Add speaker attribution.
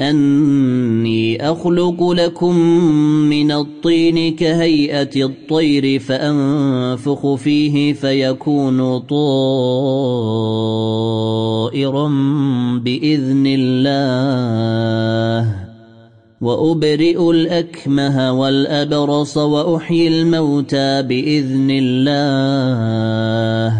Speaker 1: أني أخلق لكم من الطين كهيئة الطير فأنفخ فيه فيكون طائرا بإذن الله وأبرئ الأكمه والأبرص وأحيي الموتى بإذن الله